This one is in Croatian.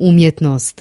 umjetnost.